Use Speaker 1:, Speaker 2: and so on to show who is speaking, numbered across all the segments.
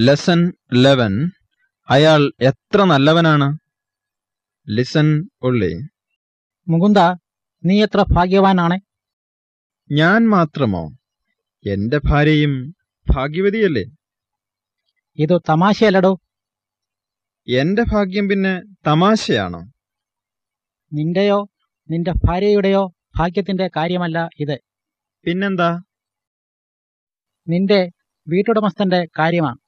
Speaker 1: Lesson eleven അയാൾ എത്ര നല്ലവനാണ്? ലിസൺ ഉള്ളി
Speaker 2: മുകുന്ദ നീ എത്ര ഭാഗ്യവാനാണ്?
Speaker 1: ഞാൻ മാത്രമോ? എന്റെ ഭാര്യയും ഭാഗ്യവതിയല്ലേ?
Speaker 2: ഇത് തമാശയല്ലടോ.
Speaker 1: എന്റെ ഭാഗ്യം പിന്നെ തമാശയാണോ?
Speaker 2: നിന്റെയോ നിന്റെ ഭാര്യയുടെയോ ഭാഗ്യത്തിന്റെ കാര്യമല്ല ഇത്.
Speaker 1: പിന്നെന്താ?
Speaker 2: നിന്റെ വീട്ടുടമസ്ഥന്റെ കാര്യമാണ്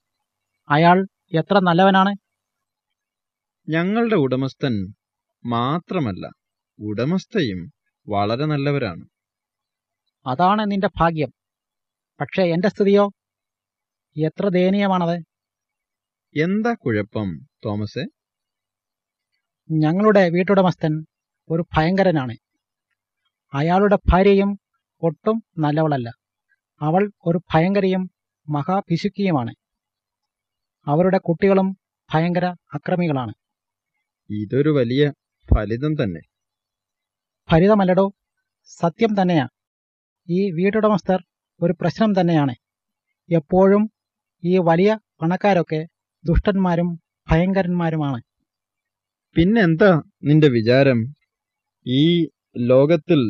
Speaker 2: അയാൾ എത്ര നല്ലവനാണ്?
Speaker 1: ഞങ്ങളുടെ ഉടമസ്ഥൻ മാത്രമല്ല ഉടമസ്ഥയും വളരെ നല്ലവരാണ്.
Speaker 2: അതാണ് നിന്റെ ഭാഗ്യം. പക്ഷേ എന്റെ സ്ഥിതിയോ? എത്ര ദയനീയമാണത്?
Speaker 1: എന്താ കുഴപ്പം തോമസേ?
Speaker 2: ഞങ്ങളുടെ വീട്ടുടമസ്ഥൻ ഒരു ഭയങ്കരനാണ്. അയാളുടെ ഭാര്യയും ഒട്ടും നല്ലവളല്ല. അവൾ ഒരു ഭയങ്കരയും മഹാപിശുക്കിയുമാണ് അവരുടെ കുട്ടികളും ഭയങ്കര അക്രമികളാണ്.
Speaker 1: ഇതൊരു വലിയ ഫലിതം തന്നെ.
Speaker 2: ഫലിതമല്ലടോ സത്യം തന്നെയാ. ഈ വീട്ടുടമസ്ഥർ ഒരു പ്രശ്നം തന്നെയാണ്. എപ്പോഴും ഈ വലിയ പണക്കാരൊക്കെ ദുഷ്ടന്മാരും ഭയങ്കരന്മാരുമാണ്.
Speaker 1: പിന്നെന്താ നിന്റെ വിചാരം? ഈ ലോകത്തിൽ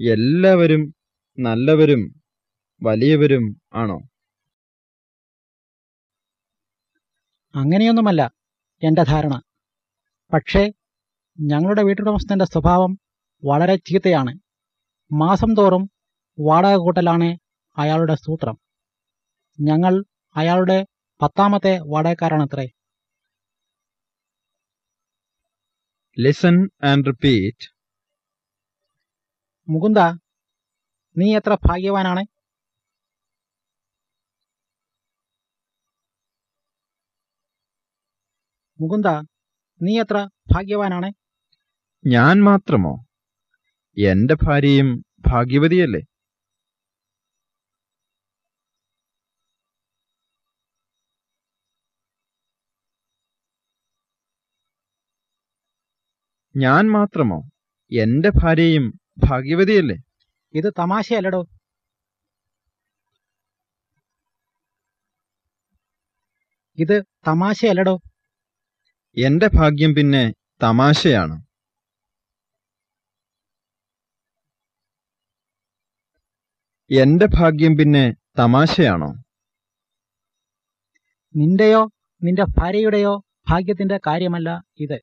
Speaker 1: എല്ലാവരും നല്ലവരും വലിയവരും ആണോ?
Speaker 2: അങ്ങനെയൊന്നുമല്ല. എന്റെ ധാരണ. പക്ഷേ ഞങ്ങളുടെ വീട്ടുടമസ്ഥന്റെ സ്വഭാവം വളരെ ചീത്തയാണ്. മാസം തോറും വാടക കൂട്ടലാണ് അയാളുടെ സൂത്രം. ഞങ്ങൾ അയാളുടെ പത്താമത്തെ വാടകക്കാരാണത്രേ.
Speaker 1: ലിസൺ ആൻഡ് റിപ്പീറ്റ്
Speaker 2: മുകുന്ദ നീ എത്ര ഭാഗ്യവാനാണ്? മുകുന്ദ നീ എത്ര ഭാഗ്യവാനാണ്?
Speaker 1: ഞാൻ മാത്രമോ? എന്റെ ഭാര്യയും ഭാഗ്യവതിയല്ലേ? ഞാൻ മാത്രമോ? എന്റെ ഭാര്യയും ഭാഗ്യവതിയല്ലേ?
Speaker 2: ഇത് തമാശയല്ലടോ. ഇത് തമാശയല്ലടോ.
Speaker 1: എന്റെ ഭാഗ്യം പിന്നെ തമാശയാണ്. എന്റെ ഭാഗ്യം പിന്നെ തമാശയാണോ?
Speaker 2: നിന്റെയോ നിന്റെ ഭാര്യയുടെയോ ഭാഗ്യത്തിന്റെ കാര്യമല്ല ഇത്.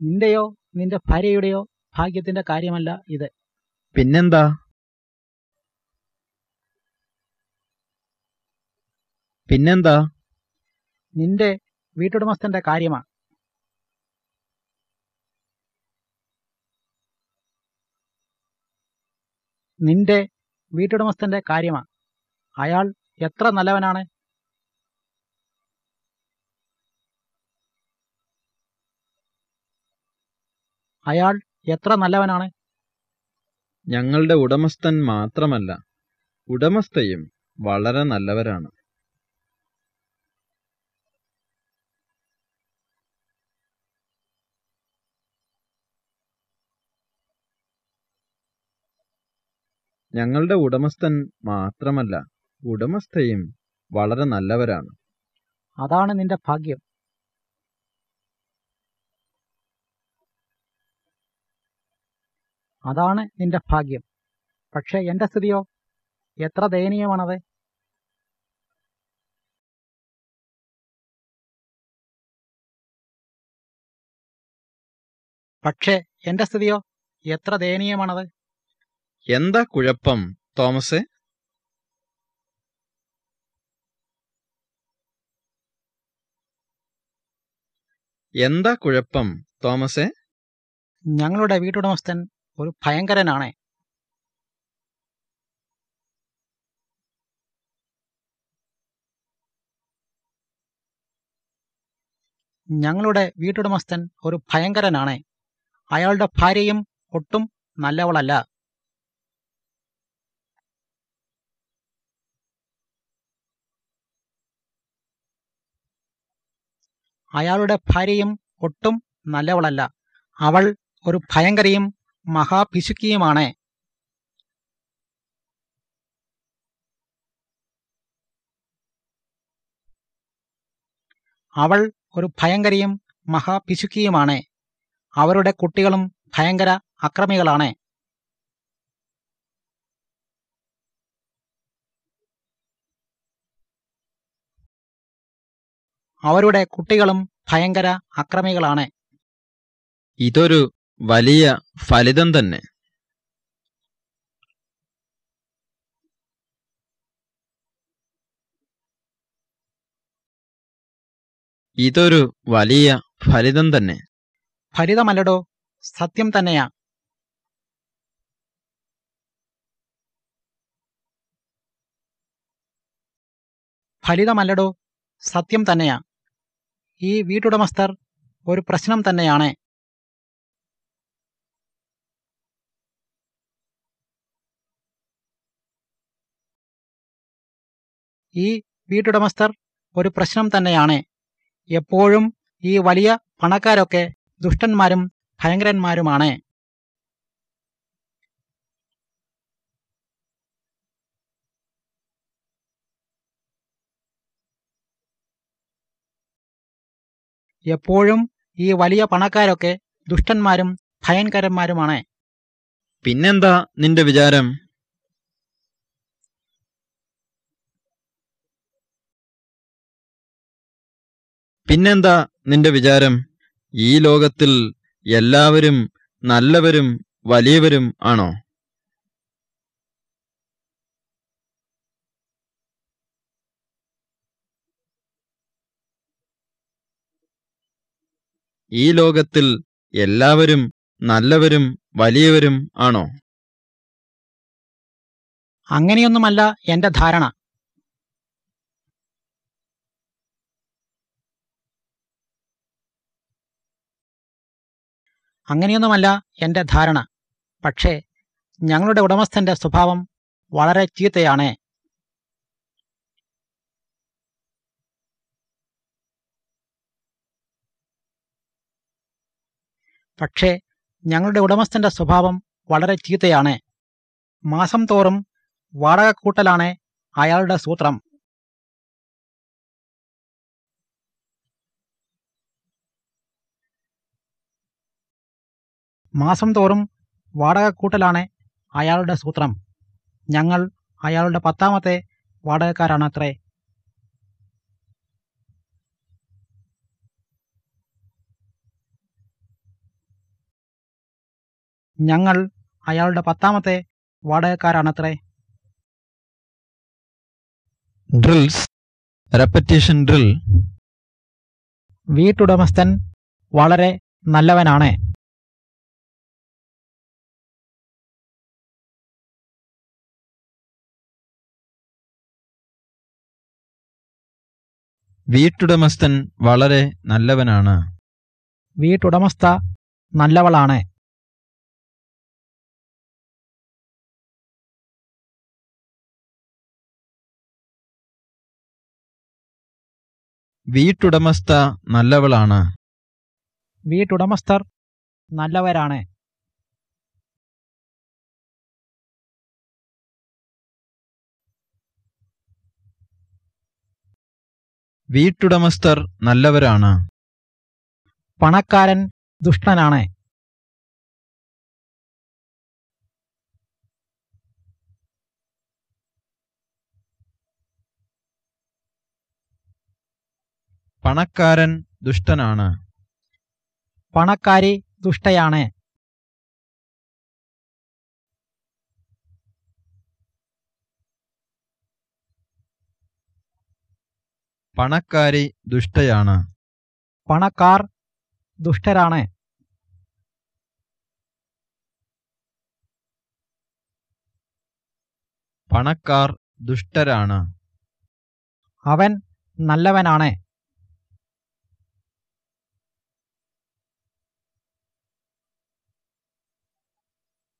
Speaker 2: നിന്റെയോ നിന്റെ ഭാര്യയുടെയോ ഭാഗ്യത്തിന്റെ കാര്യമല്ല ഇത്.
Speaker 1: പിന്നെന്താ? പിന്നെന്താ?
Speaker 2: നിന്റെ വീട്ടുടമസ്ഥന്റെ കാര്യമാ. നിന്റെ വീട്ടുടമസ്ഥന്റെ കാര്യമാ. അയാൾ എത്ര നല്ലവനാണ്? അയാൾ എത്ര നല്ലവനാണ്?
Speaker 1: ഞങ്ങളുടെ ഉടമസ്ഥൻ മാത്രമല്ല ഉടമസ്ഥയും വളരെ നല്ലവരാണ്. ഞങ്ങളുടെ ഉടമസ്ഥൻ മാത്രമല്ല ഉടമസ്ഥയും വളരെ നല്ലവരാണ്.
Speaker 2: അതാണ് നിന്റെ ഭാഗ്യം. അതാണ് നിന്റെ ഭാഗ്യം. പക്ഷെ എന്റെ സ്ഥിതിയോ? എത്ര ദയനീയമാണത്? പക്ഷേ എന്റെ സ്ഥിതിയോ? എത്ര ദയനീയമാണത്?
Speaker 1: എന്താ കുഴപ്പം തോമസ്? എന്താ കുഴപ്പം തോമസ്?
Speaker 2: ഞങ്ങളുടെ വീട്ടുടമസ്ഥൻ ഒരു ഭയങ്കരനാണ്. ഞങ്ങളുടെ വീട്ടുടമസ്ഥൻ ഒരു ഭയങ്കരനാണ്. അയാളുടെ ഭാര്യയും ഒട്ടും നല്ലവളല്ല. അയാളുടെ ഭാര്യയും ഒട്ടും നല്ലവളല്ല. അവൾ ഒരു ഭയങ്കരയും മഹാപിശുക്കിയുമാണ് അവൾ ഒരു ഭയങ്കരയും മഹാഭിശുക്കിയുമാണ്. അവരുടെ കുട്ടികളും ഭയങ്കര അക്രമികളാണ്. അവരുടെ കുട്ടികളും ഭയങ്കര അക്രമികളാണ്.
Speaker 1: ഇതൊരു വലിയ ഫലിതം തന്നെ. ഇതൊരു വലിയ ഫലിതം തന്നെ.
Speaker 2: ഫലിതമല്ലടോ സത്യം തന്നെയാ. ഫലിതമല്ലടോ സത്യം തന്നെയാ. ഈ വീട്ടുടമസ്ഥർ ഒരു പ്രശ്നം തന്നെയാണ്. ഈ വീട്ടുടമസ്ഥർ ഒരു പ്രശ്നം തന്നെയാണ്. എപ്പോഴും ഈ വലിയ പണക്കാരൊക്കെ ദുഷ്ടന്മാരും ഭയങ്കരന്മാരുമാണ്. എപ്പോഴും ഈ വലിയ പണക്കാരൊക്കെ ദുഷ്ടന്മാരും ഭയങ്കരന്മാരുമാണ്.
Speaker 1: പിന്നെന്താ നിന്റെ വിചാരം? പിന്നെന്താ നിന്റെ വിചാരം? ഈ ലോകത്തിൽ എല്ലാവരും നല്ലവരും വലിയവരും ആണോ? ഈ ലോകത്തിൽ എല്ലാവരും നല്ലവരും വലിയവരും ആണോ?
Speaker 2: അങ്ങനെയൊന്നുമല്ല എന്റെ ധാരണ. അങ്ങനെയൊന്നുമല്ല എന്റെ ധാരണ. പക്ഷേ ഞങ്ങളുടെ ഉടമസ്ഥന്റെ സ്വഭാവം വളരെ ചീത്തയാണ്. പക്ഷേ ഞങ്ങളുടെ ഉടമസ്ഥന്റെ സ്വഭാവം വളരെ ചീത്തയാണ്. മാസം തോറും വാടക കൂട്ടലാണ് അയാളുടെ സൂത്രം. മാസം തോറും വാടക കൂട്ടലാണ് അയാളുടെ സൂത്രം. ഞങ്ങൾ അയാളുടെ പത്താമത്തെ വാടകക്കാരാണത്രേ. ഞങ്ങൾ അയാളുടെ പത്താമത്തെ വാടകക്കാരാണത്രേ.
Speaker 1: ഡ്രിൽസ്. Repetition drill.
Speaker 2: വീട്ടുടമസ്ഥൻ വളരെ നല്ലവനാണ്.
Speaker 1: വീട്ടുടമസ്ഥൻ വളരെ നല്ലവനാണ്.
Speaker 2: വീട്ടുടമസ്ഥ നല്ലവളാണ്.
Speaker 1: വീട്ടുടമസ്ഥ നല്ലവളാണ്.
Speaker 2: വീട്ടുടമസ്ഥർ നല്ലവരാണ്.
Speaker 1: വീട്ടുടമസ്ഥർ നല്ലവരാണ്.
Speaker 2: പണക്കാരൻ ദുഷ്ടനാണ്.
Speaker 1: പണക്കാരൻ ദുഷ്ടനാണ്.
Speaker 2: പണക്കാരി ദുഷ്ടയാണ്.
Speaker 1: പണക്കാരി ദുഷ്ടയാണ്.
Speaker 2: പണക്കാർ ദുഷ്ടരാണ്.
Speaker 1: പണക്കാർ ദുഷ്ടരാണ്.
Speaker 2: അവൻ നല്ലവനാണ്.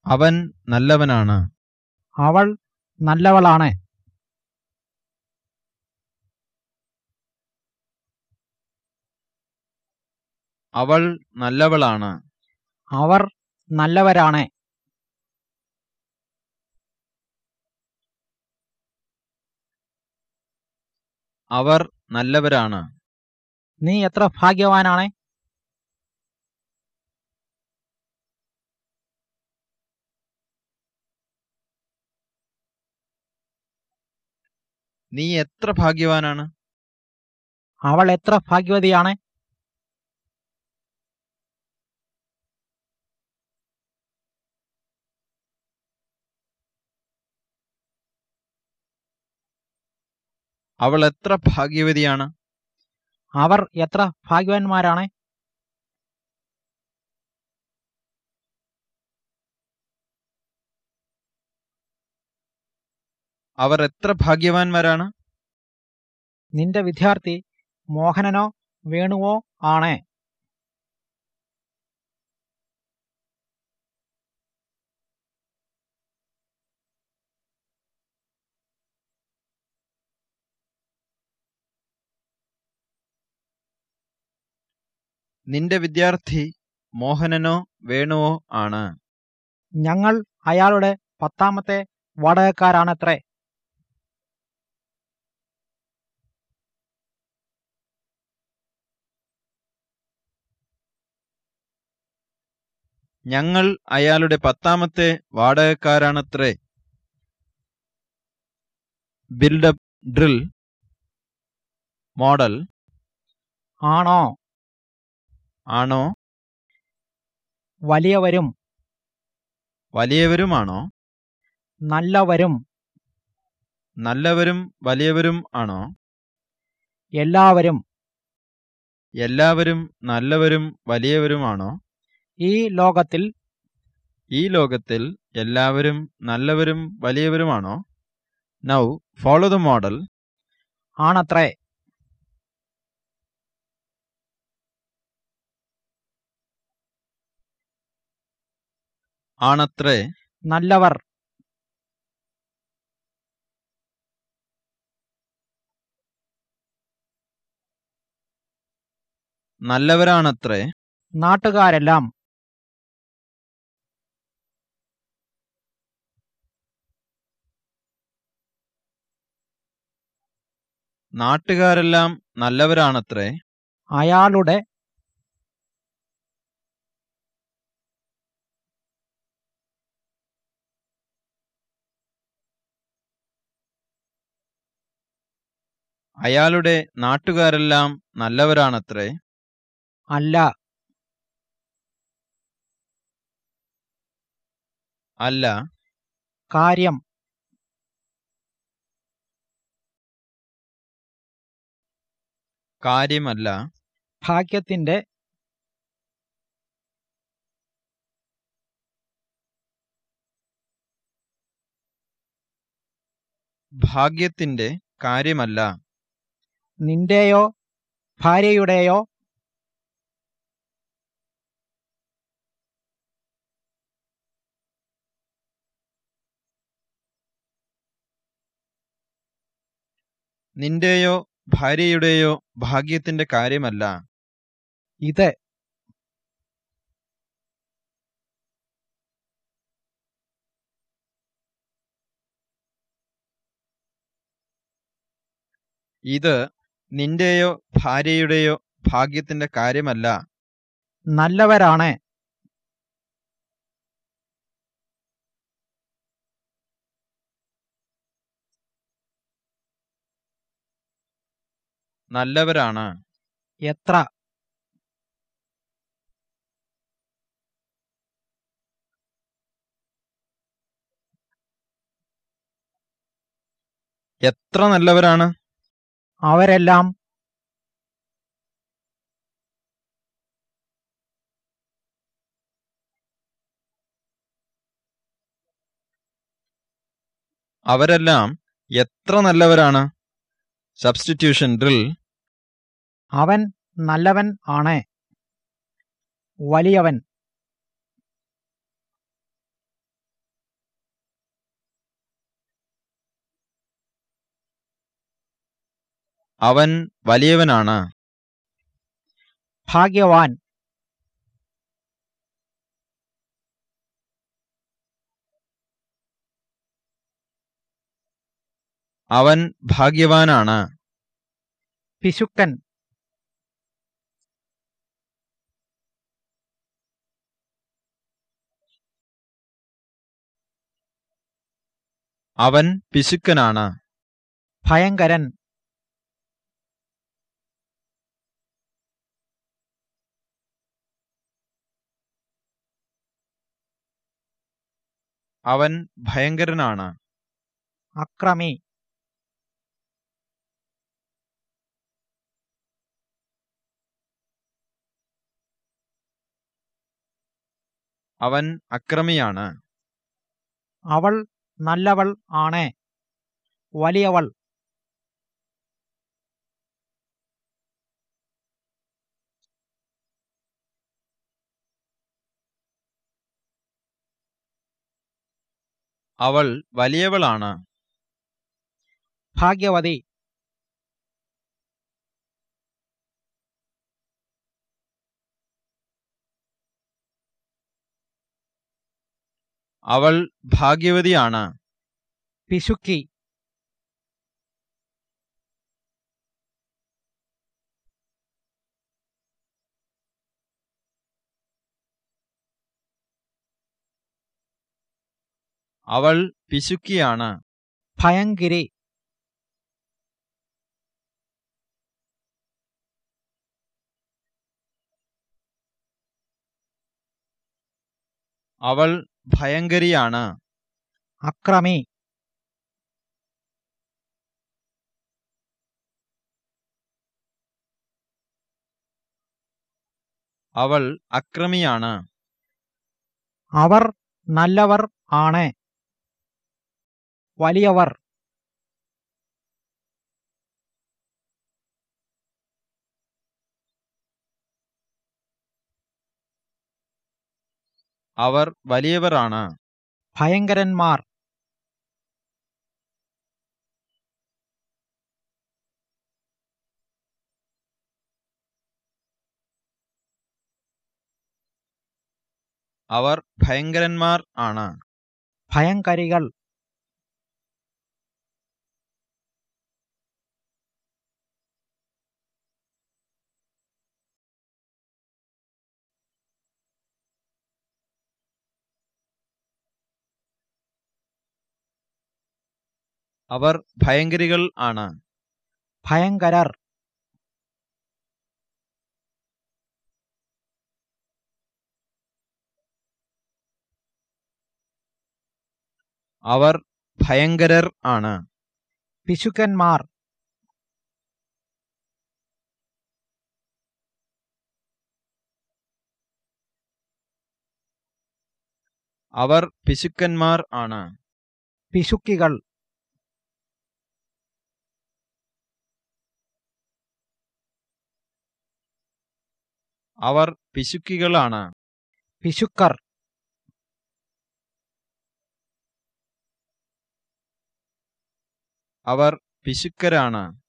Speaker 1: അവൻ നല്ലവനാണ്.
Speaker 2: അവൾ നല്ലവളാണ്.
Speaker 1: അവൾ നല്ലവളാണ്.
Speaker 2: അവർ നല്ലവരാണ്.
Speaker 1: അവർ നല്ലവരാണ്.
Speaker 2: നീ എത്ര ഭാഗ്യവാനാണ്?
Speaker 1: നീ എത്ര ഭാഗ്യവാനാണ്?
Speaker 2: അവൾ എത്ര ഭാഗ്യവതിയാണ്?
Speaker 1: അവൾ എത്ര ഭാഗ്യവതിയാണ്?
Speaker 2: അവർ എത്ര ഭാഗ്യവാന്മാരാണ്?
Speaker 1: അവർ എത്ര ഭാഗ്യവാന്മാരാണ്?
Speaker 2: നിന്റെ വിദ്യാർത്ഥി മോഹനനോ വേണുവോ ആണ്.
Speaker 1: നിന്റെ വിദ്യാർത്ഥി മോഹനനോ വേണുവോ ആണ്.
Speaker 2: ഞങ്ങൾ അയാളുടെ പത്താമത്തെ വാടകക്കാരാണത്രേ.
Speaker 1: ഞങ്ങൾ അയാളുടെ പത്താമത്തെ വാടകക്കാരാണത്രേ. Build-up drill model.
Speaker 2: ആണോ?
Speaker 1: ആണോ?
Speaker 2: വലിയവരും
Speaker 1: വലിയവരുമാണോ?
Speaker 2: നല്ലവരും
Speaker 1: നല്ലവരും വലിയവരും ആണോ?
Speaker 2: എല്ലാവരും
Speaker 1: എല്ലാവരും നല്ലവരും വലിയവരുമാണോ
Speaker 2: ഈ ലോകത്തിൽ
Speaker 1: ഈ ലോകത്തിൽ എല്ലാവരും നല്ലവരും വലിയവരുമാണോ നൗ ഫോളോ ദ മോഡൽ
Speaker 2: ആണത്രേ.
Speaker 1: ആണത്രേ?
Speaker 2: നല്ലവർ.
Speaker 1: നല്ലവരാണത്രേ?
Speaker 2: നാട്ടുകാരെല്ലാം.
Speaker 1: നാട്ടുകാരെല്ലാം നല്ലവരാണത്രേ?
Speaker 2: അയാളുടെ
Speaker 1: അയാളുടെ നാട്ടുകാരെല്ലാം നല്ലവരാണത്രേ?
Speaker 2: അല്ല.
Speaker 1: അല്ല.
Speaker 2: കാര്യം.
Speaker 1: കാര്യമല്ല.
Speaker 2: ഭാഗ്യത്തിന്റെ
Speaker 1: ഭാഗ്യത്തിന്റെ കാര്യമല്ല.
Speaker 2: നിന്റെയോ ഭാര്യയുടെയോ
Speaker 1: നിന്റെയോ ഭാര്യയുടെയോ ഭാഗ്യത്തിന്റെ കാര്യമല്ല.
Speaker 2: ഇത്
Speaker 1: ഇത് നിന്റെയോ ഭാര്യയുടെയോ ഭാഗ്യത്തിന്റെ കാര്യമല്ല.
Speaker 2: നല്ലവരാണ്.
Speaker 1: നല്ലവരാണ്.
Speaker 2: എത്ര?
Speaker 1: എത്ര നല്ലവരാണ്?
Speaker 2: അവരെല്ലാം
Speaker 1: അവരെല്ലാം എത്ര നല്ലവരാണ്? സബ്സ്റ്റിറ്റ്യൂഷൻ ഡ്രിൽ
Speaker 2: അവൻ നല്ലവൻ ആണ്. വലിയവൻ.
Speaker 1: അവൻ വലിയവനാണ്.
Speaker 2: ഭാഗ്യവാൻ.
Speaker 1: അവൻ ഭാഗ്യവാനാണ്.
Speaker 2: പിശുക്കൻ.
Speaker 1: അവൻ പിശുക്കനാണ്.
Speaker 2: ഭയങ്കരൻ.
Speaker 1: അവൻ ഭയങ്കരനാണ്.
Speaker 2: അക്രമി.
Speaker 1: അവൻ അക്രമിയാണ്.
Speaker 2: അവൾ നല്ലവൾ ആണ്. വലിയവൾ.
Speaker 1: അവൾ വലിയവളാണ്.
Speaker 2: ഭാഗ്യവതി.
Speaker 1: അവൾ ഭാഗ്യവതിയാണ്.
Speaker 2: പിശുക്കി.
Speaker 1: അവൾ പിശുക്കിയാണ്.
Speaker 2: ഭയങ്കരി.
Speaker 1: അവൾ ഭയങ്കരിയാണ്.
Speaker 2: അക്രമി.
Speaker 1: അവൾ അക്രമിയാണ്.
Speaker 2: അവർ നല്ലവർ ആണ്. വലിയവർ.
Speaker 1: അവർ വലിയവരാണ്.
Speaker 2: ഭയങ്കരന്മാർ.
Speaker 1: അവർ ഭയങ്കരന്മാർ ആണ്.
Speaker 2: ഭയങ്കരികൾ.
Speaker 1: അവർ ഭയങ്കരികൾ ആണ്.
Speaker 2: ഭയങ്കരർ.
Speaker 1: അവർ ഭയങ്കരർ ആണ്.
Speaker 2: പിശുക്കന്മാർ.
Speaker 1: അവർ പിശുക്കന്മാർ ആണ്.
Speaker 2: പിശുക്കികൾ.
Speaker 1: അവർ പിശുക്കികളാണ്.
Speaker 2: പിശുക്കർ.
Speaker 1: അവർ പിശുക്കരാണ്.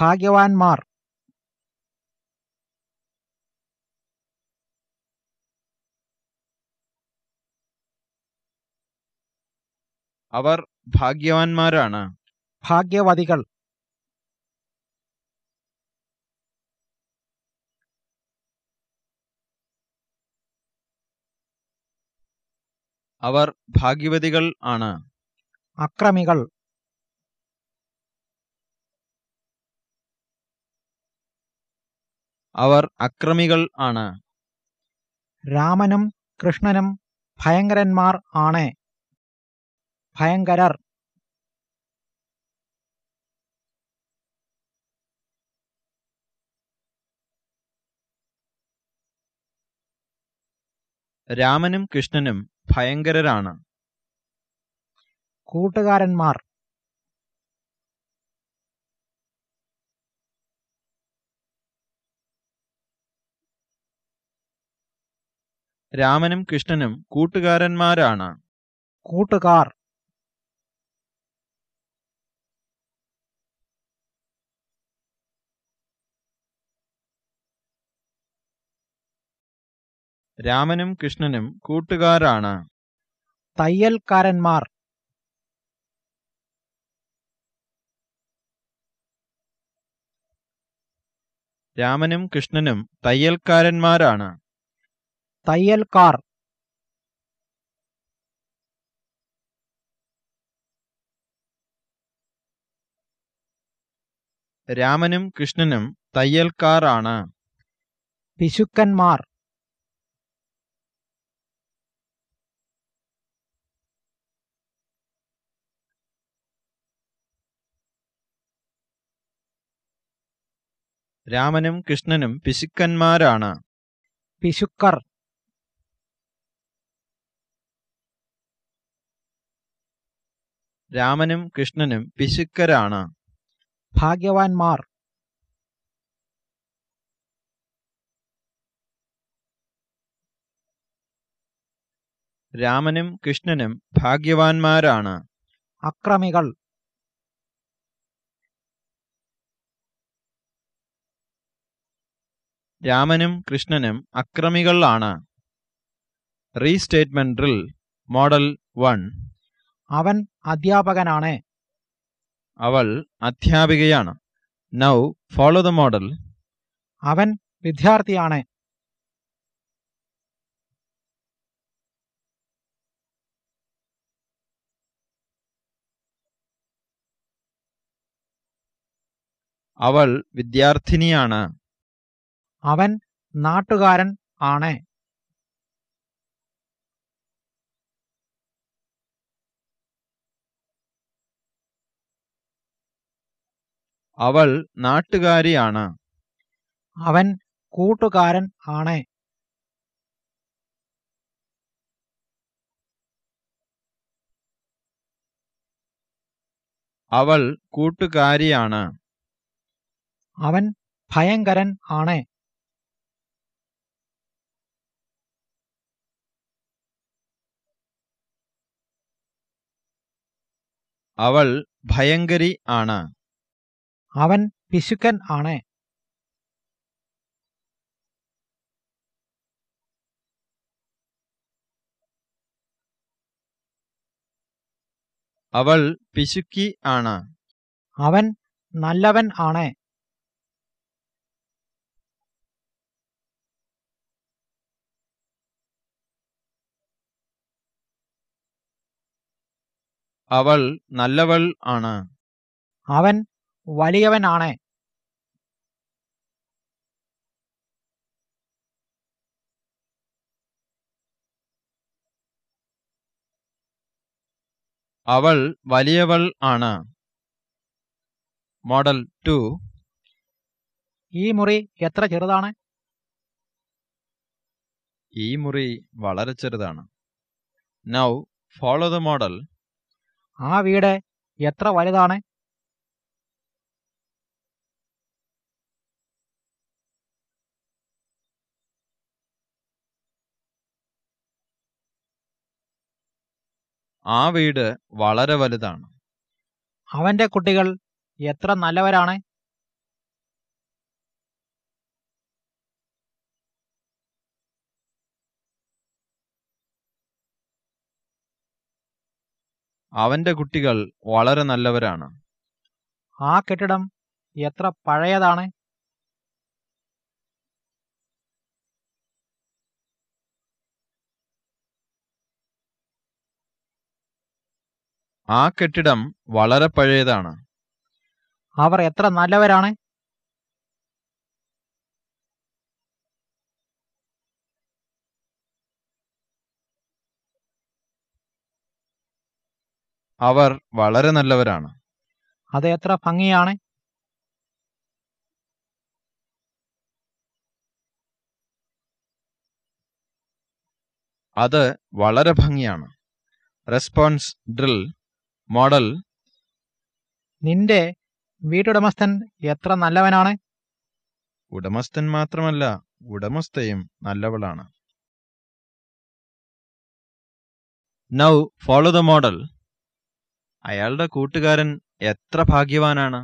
Speaker 2: ഭാഗ്യവാൻമാർ
Speaker 1: അവർ ഭാഗ്യവാന്മാരാണ്.
Speaker 2: ഭാഗ്യവതികൾ.
Speaker 1: അവർ ഭാഗ്യവതികൾ ആണ്.
Speaker 2: അക്രമികൾ.
Speaker 1: അവർ അക്രമികൾ ആണ്.
Speaker 2: രാമനും കൃഷ്ണനും ഭയങ്കരന്മാർ ആണ്. ഭയങ്കരർ.
Speaker 1: രാമനും കൃഷ്ണനും ഭയങ്കരരാണ്.
Speaker 2: കൂട്ടുകാരന്മാർ.
Speaker 1: രാമനും കൃഷ്ണനും കൂട്ടുകാരന്മാരാണ്.
Speaker 2: കൂട്ടുകാർ.
Speaker 1: രാമനും കൃഷ്ണനും കൂട്ടുകാരാണ്.
Speaker 2: തയ്യൽക്കാരന്മാർ.
Speaker 1: രാമനും കൃഷ്ണനും തയ്യൽക്കാരന്മാരാണ്.
Speaker 2: തയ്യൽക്കാർ.
Speaker 1: രാമനും കൃഷ്ണനും തയ്യൽക്കാരാണ്.
Speaker 2: പിശുക്കന്മാർ
Speaker 1: രാമനും കൃഷ്ണനും പിശുക്കന്മാരാണ്.
Speaker 2: പിശുക്കർ.
Speaker 1: രാമനും കൃഷ്ണനും പിശുക്കരാണ്.
Speaker 2: ഭാഗ്യവാൻമാർ
Speaker 1: രാമനും കൃഷ്ണനും ഭാഗ്യവാന്മാരാണ്.
Speaker 2: അക്രമികൾ.
Speaker 1: രാമനും കൃഷ്ണനും അക്രമികളാണ് റീസ്റ്റേറ്റ്മെന്റ് ഡ്രിൽ മോഡൽ വൺ.
Speaker 2: അവൻ അധ്യാപകനാണ്.
Speaker 1: അവൾ അധ്യാപികയാണ്. Now follow the model.
Speaker 2: അവൻ വിദ്യാർത്ഥിയാണ്.
Speaker 1: അവൾ വിദ്യാർത്ഥിനിയാണ്.
Speaker 2: അവൻ നാട്ടുകാരൻ ആണ്.
Speaker 1: അവൾ നാട്ടുകാരിയാണ്.
Speaker 2: അവൻ കൂട്ടുകാരൻ ആണ്.
Speaker 1: അവൾ കൂട്ടുകാരിയാണ്.
Speaker 2: അവൻ ഭയങ്കരൻ ആണ്.
Speaker 1: അവൾ ഭയങ്കരി ആണ്.
Speaker 2: അവൻ പിശുക്കൻ ആണ്.
Speaker 1: അവൾ പിശുക്കി ആണ്.
Speaker 2: അവൻ നല്ലവൻ ആണ്.
Speaker 1: അവൾ നല്ലവൾ ആണ്.
Speaker 2: അവൻ വലിയവനാണ്.
Speaker 1: അവൾ വലിയവൾ ആണ്. Model two.
Speaker 2: ഈ മുറി എത്ര ചെറുതാണ്?
Speaker 1: ഈ മുറി വളരെ ചെറുതാണ്. നൗ ഫോളോ ദ മോഡൽ
Speaker 2: ആ വീട് എത്ര വലുതാണ്?
Speaker 1: ആ വീട് വളരെ വലുതാണ്.
Speaker 2: അവന്റെ കുട്ടികൾ എത്ര നല്ലവരാണ്?
Speaker 1: അവന്റെ കുട്ടികൾ വളരെ നല്ലവരാണ്.
Speaker 2: ആ കെട്ടിടം എത്ര പഴയതാണ്?
Speaker 1: ആ കെട്ടിടം വളരെ പഴയതാണ്.
Speaker 2: അവർ എത്ര നല്ലവരാണ്?
Speaker 1: അവർ വളരെ നല്ലവരാണ്.
Speaker 2: അത് എത്ര ഭംഗിയാണ്?
Speaker 1: അത് വളരെ ഭംഗിയാണ്. റെസ്പോൺസ് ഡ്രിൽ മോഡൽ
Speaker 2: നിന്റെ വീട്ടുടമസ്ഥൻ എത്ര നല്ലവനാണ്?
Speaker 1: ഉടമസ്ഥൻ മാത്രമല്ല ഉടമസ്ഥയും നല്ലവളാണ്. നൗ ഫോളോ ദ മോഡൽ അയാളുടെ കൂട്ടുകാരൻ എത്ര ഭാഗ്യവാനാണ്?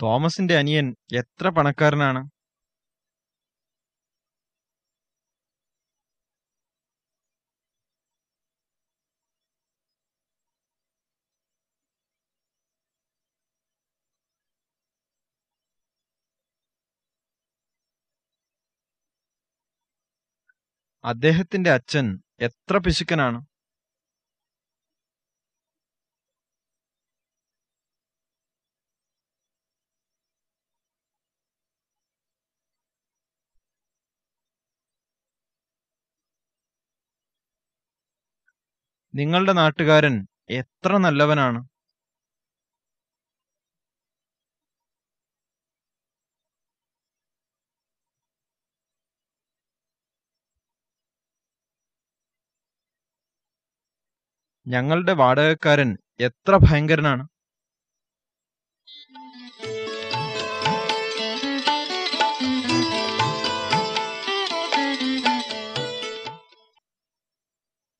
Speaker 1: തോമസിന്റെ അനിയൻ എത്ര പണക്കാരനാണ്? അദ്ദേഹത്തിന്റെ അച്ഛൻ എത്ര പിശുക്കനാണ്? നിങ്ങളുടെ നാട്ടുകാരൻ എത്ര നല്ലവനാണ്? ഞങ്ങളുടെ വാടകക്കാരൻ എത്ര ഭയങ്കരനാണ്.